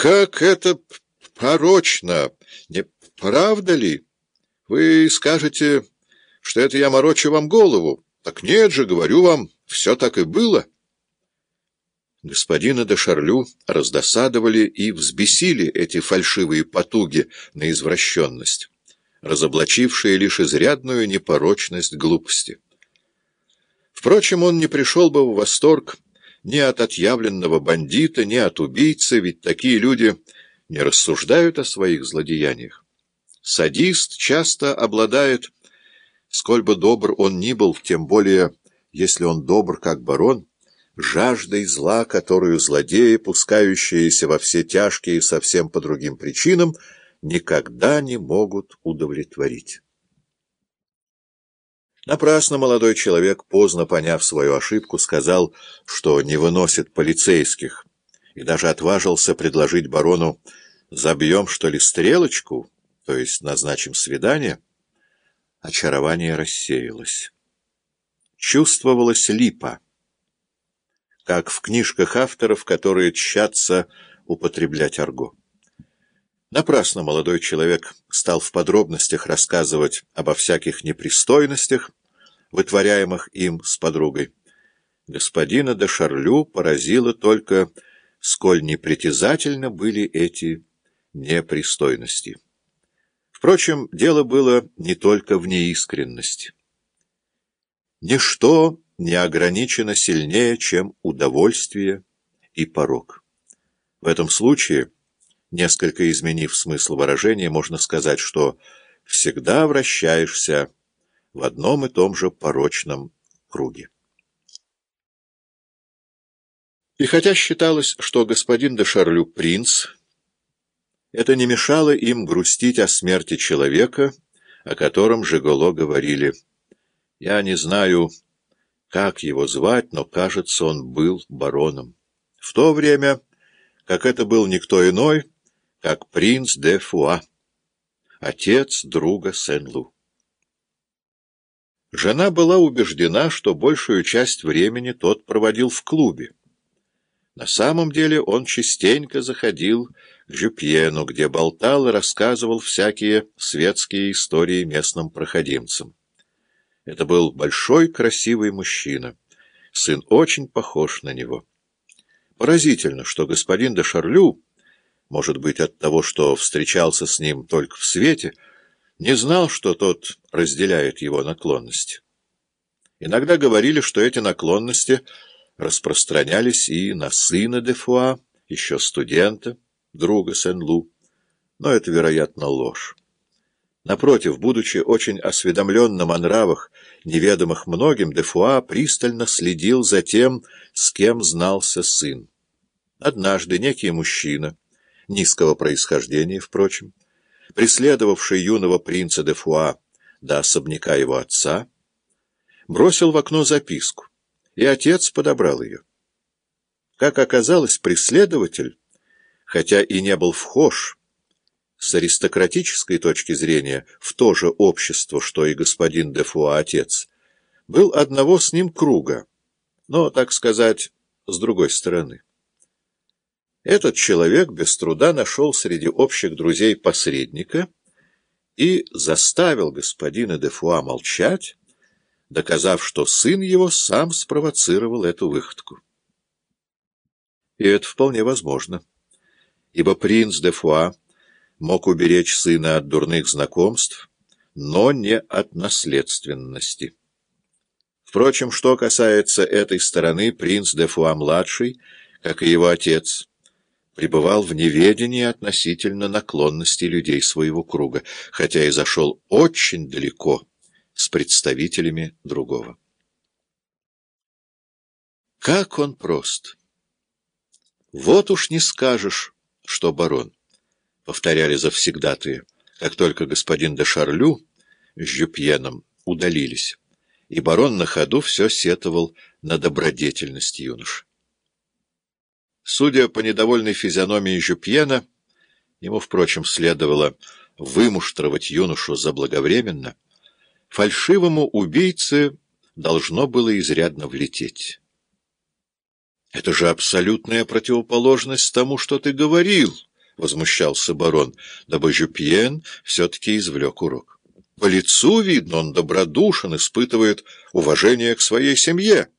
как это порочно! Не правда ли? Вы скажете, что это я морочу вам голову. Так нет же, говорю вам, все так и было. Господина де Шарлю раздосадовали и взбесили эти фальшивые потуги на извращенность, разоблачившие лишь изрядную непорочность глупости. Впрочем, он не пришел бы в восторг ни от отъявленного бандита, ни от убийцы, ведь такие люди не рассуждают о своих злодеяниях. Садист часто обладает, сколь бы добр он ни был, тем более, если он добр, как барон, жаждой зла, которую злодеи, пускающиеся во все тяжкие совсем по другим причинам, никогда не могут удовлетворить. Напрасно молодой человек, поздно поняв свою ошибку, сказал, что не выносит полицейских, и даже отважился предложить барону «забьем, что ли, стрелочку, то есть назначим свидание». Очарование рассеялось. Чувствовалась липа как в книжках авторов, которые тщатся употреблять арго. Напрасно молодой человек стал в подробностях рассказывать обо всяких непристойностях, вытворяемых им с подругой. Господина де Шарлю поразило только, сколь непритязательно были эти непристойности. Впрочем, дело было не только в неискренности. Ничто не ограничено сильнее, чем удовольствие и порог. В этом случае, несколько изменив смысл выражения, можно сказать, что всегда вращаешься в одном и том же порочном круге. И хотя считалось, что господин де Шарлю принц, это не мешало им грустить о смерти человека, о котором Жиголо говорили. «Я не знаю...» как его звать, но, кажется, он был бароном. В то время, как это был никто иной, как принц де Фуа, отец друга Сен-Лу. Жена была убеждена, что большую часть времени тот проводил в клубе. На самом деле он частенько заходил к Жюпьену, где болтал и рассказывал всякие светские истории местным проходимцам. Это был большой красивый мужчина. Сын очень похож на него. Поразительно, что господин де Шарлю, может быть, от того, что встречался с ним только в свете, не знал, что тот разделяет его наклонности. Иногда говорили, что эти наклонности распространялись и на сына де Фуа, еще студента, друга Сен-Лу, но это, вероятно, ложь. Напротив, будучи очень осведомленным о нравах, неведомых многим, Дефуа пристально следил за тем, с кем знался сын. Однажды некий мужчина, низкого происхождения, впрочем, преследовавший юного принца Дефуа до особняка его отца, бросил в окно записку, и отец подобрал ее. Как оказалось, преследователь, хотя и не был вхож, с аристократической точки зрения в то же общество, что и господин де Фуа отец, был одного с ним круга, но, так сказать, с другой стороны. Этот человек без труда нашел среди общих друзей посредника и заставил господина де Фуа молчать, доказав, что сын его сам спровоцировал эту выходку. И это вполне возможно, ибо принц де Фуа мог уберечь сына от дурных знакомств, но не от наследственности. Впрочем, что касается этой стороны, принц де Фуа-младший, как и его отец, пребывал в неведении относительно наклонности людей своего круга, хотя и зашел очень далеко с представителями другого. Как он прост! Вот уж не скажешь, что барон повторяли завсегдатые, как только господин де Шарлю с Жюпьеном удалились, и барон на ходу все сетовал на добродетельность юноши. Судя по недовольной физиономии Жюпьена, ему, впрочем, следовало вымуштровать юношу заблаговременно, фальшивому убийце должно было изрядно влететь. — Это же абсолютная противоположность тому, что ты говорил, — возмущался барон, дабы Жюпьен все-таки извлек урок. По лицу видно, он добродушен, испытывает уважение к своей семье.